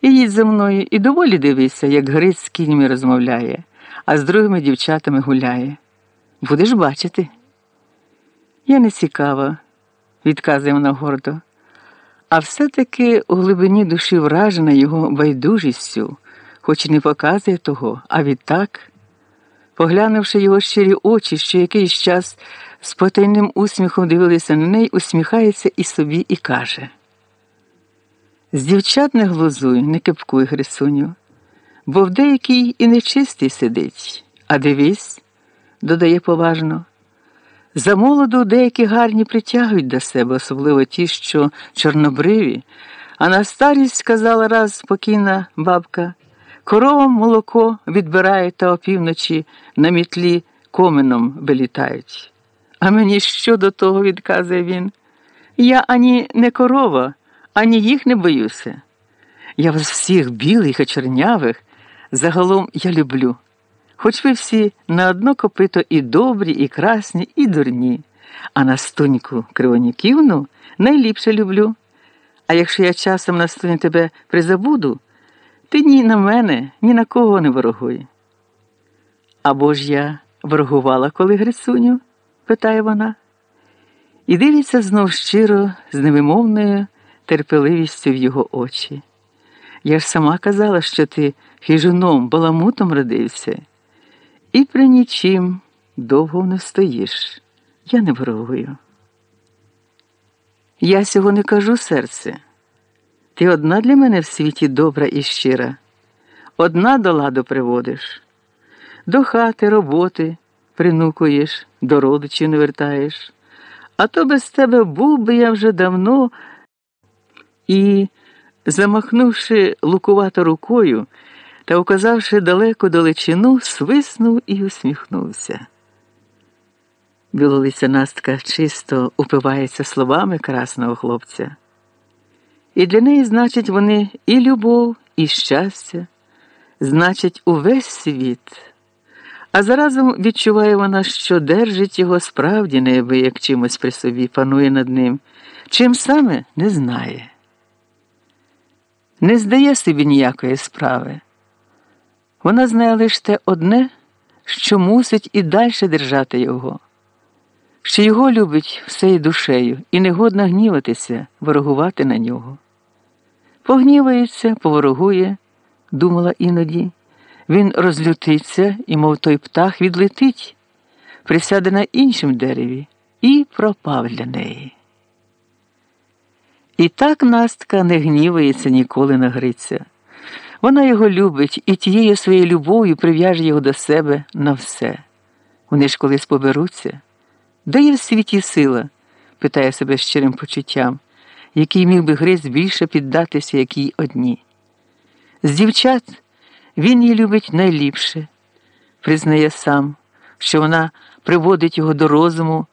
І їдь за мною і доволі дивися, як Гриць з кіньми розмовляє, а з другими дівчатами гуляє. Будеш бачити. Я не цікава, відказує вона гордо, а все-таки у глибині душі вражена його байдужістю, хоч і не показує того, а відтак, поглянувши його щирі очі, що якийсь час з потайним усміхом дивилися на неї, усміхається і собі і каже. З дівчат не глузуй, не кипкуй, Грисуню, бо в деякій і нечистий сидить, а дивись, додає поважно. За молоду деякі гарні притягують до себе, особливо ті, що чорнобриві, а на старість сказала раз спокійна бабка, коровам молоко відбирають та опівночі на мітлі коменом вилітають. А мені що до того, відказує він? Я ані не корова, ані їх не боюся. Я вас всіх білих і чорнявих, загалом я люблю. Хоч ви всі на одно копито і добрі, і красні, і дурні, а Настуньку Кривоніківну найліпше люблю. А якщо я часом Настуню тебе призабуду, ти ні на мене, ні на кого не ворогуй. Або ж я ворогувала коли Грицуню? питає вона. І дивиться знов щиро, з невимовною терпеливістю в його очі. Я ж сама казала, що ти хижуном, баламутом родився, і при нічим довго не стоїш. Я не ворогую. Я сього не кажу, серце. Ти одна для мене в світі добра і щира, одна до ладу приводиш, до хати, роботи принукуєш, до родичів не вертаєш, а то без тебе був би я вже давно і, замахнувши лукувато рукою та указавши далеко далечину, свиснув і усміхнувся. Білолиця Настка чисто упивається словами красного хлопця. І для неї, значить, вони і любов, і щастя, значить, увесь світ. А заразом відчуває вона, що держить його справді неабияк чимось при собі, панує над ним, чим саме не знає. Не здає собі ніякої справи. Вона знає лише те одне, що мусить і далі держати його, що його любить всею душею і не годна гніватися, ворогувати на нього. Погнівається, поворогує, думала іноді. Він розлютиться і, мов той птах, відлетить, присяде на іншому дереві і пропав для неї. І так Настка не гнівається ніколи на Гриця. Вона його любить і тією своєю любов'ю прив'яже його до себе на все. Вони ж колись поберуться. Де є в світі сила? питає себе щирим почуттям, який міг би Гриць більше піддатися, якій одні. З дівчат. Він її любить найліпше, признає сам, що вона приводить його до розуму,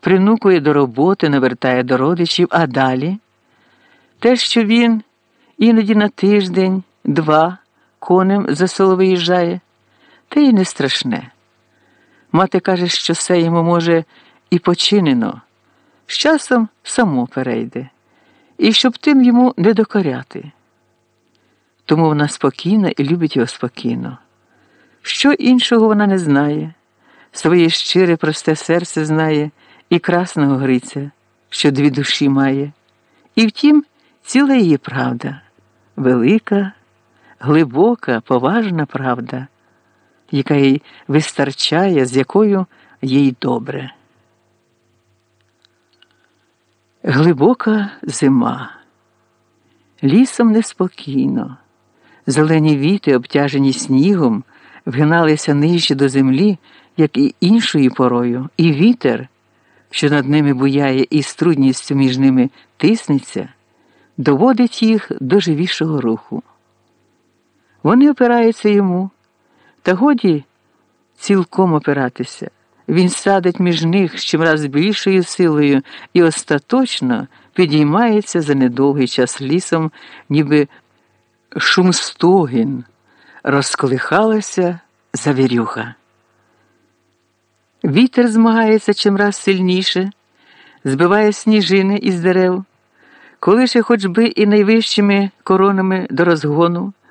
принукує до роботи, навертає до родичів, а далі те, що він іноді на тиждень, два конем за село виїжджає, те й не страшне. Мати каже, що все йому може і починено, з часом само перейде, і щоб тим йому не докоряти. Тому вона спокійна і любить його спокійно. Що іншого вона не знає, своє щире, просте серце знає і красного Гриця, що дві душі має. І втім, ціла її правда, велика, глибока, поважна правда, яка їй вистачає, з якою їй добре. Глибока зима. Лісом неспокійно. Зелені віти, обтяжені снігом, вгиналися нижче до землі, як і іншою порою, і вітер, що над ними буяє і струдністю між ними тиснеться, доводить їх до живішого руху. Вони опираються йому, та годі цілком опиратися. Він садить між них з чимраз більшою силою і остаточно підіймається за недовгий час лісом, ніби шум стогін, розколихалася завірюха. Вітер змагається чимраз сильніше, збиває сніжини із дерев. Коли ще хоч би і найвищими коронами до розгону,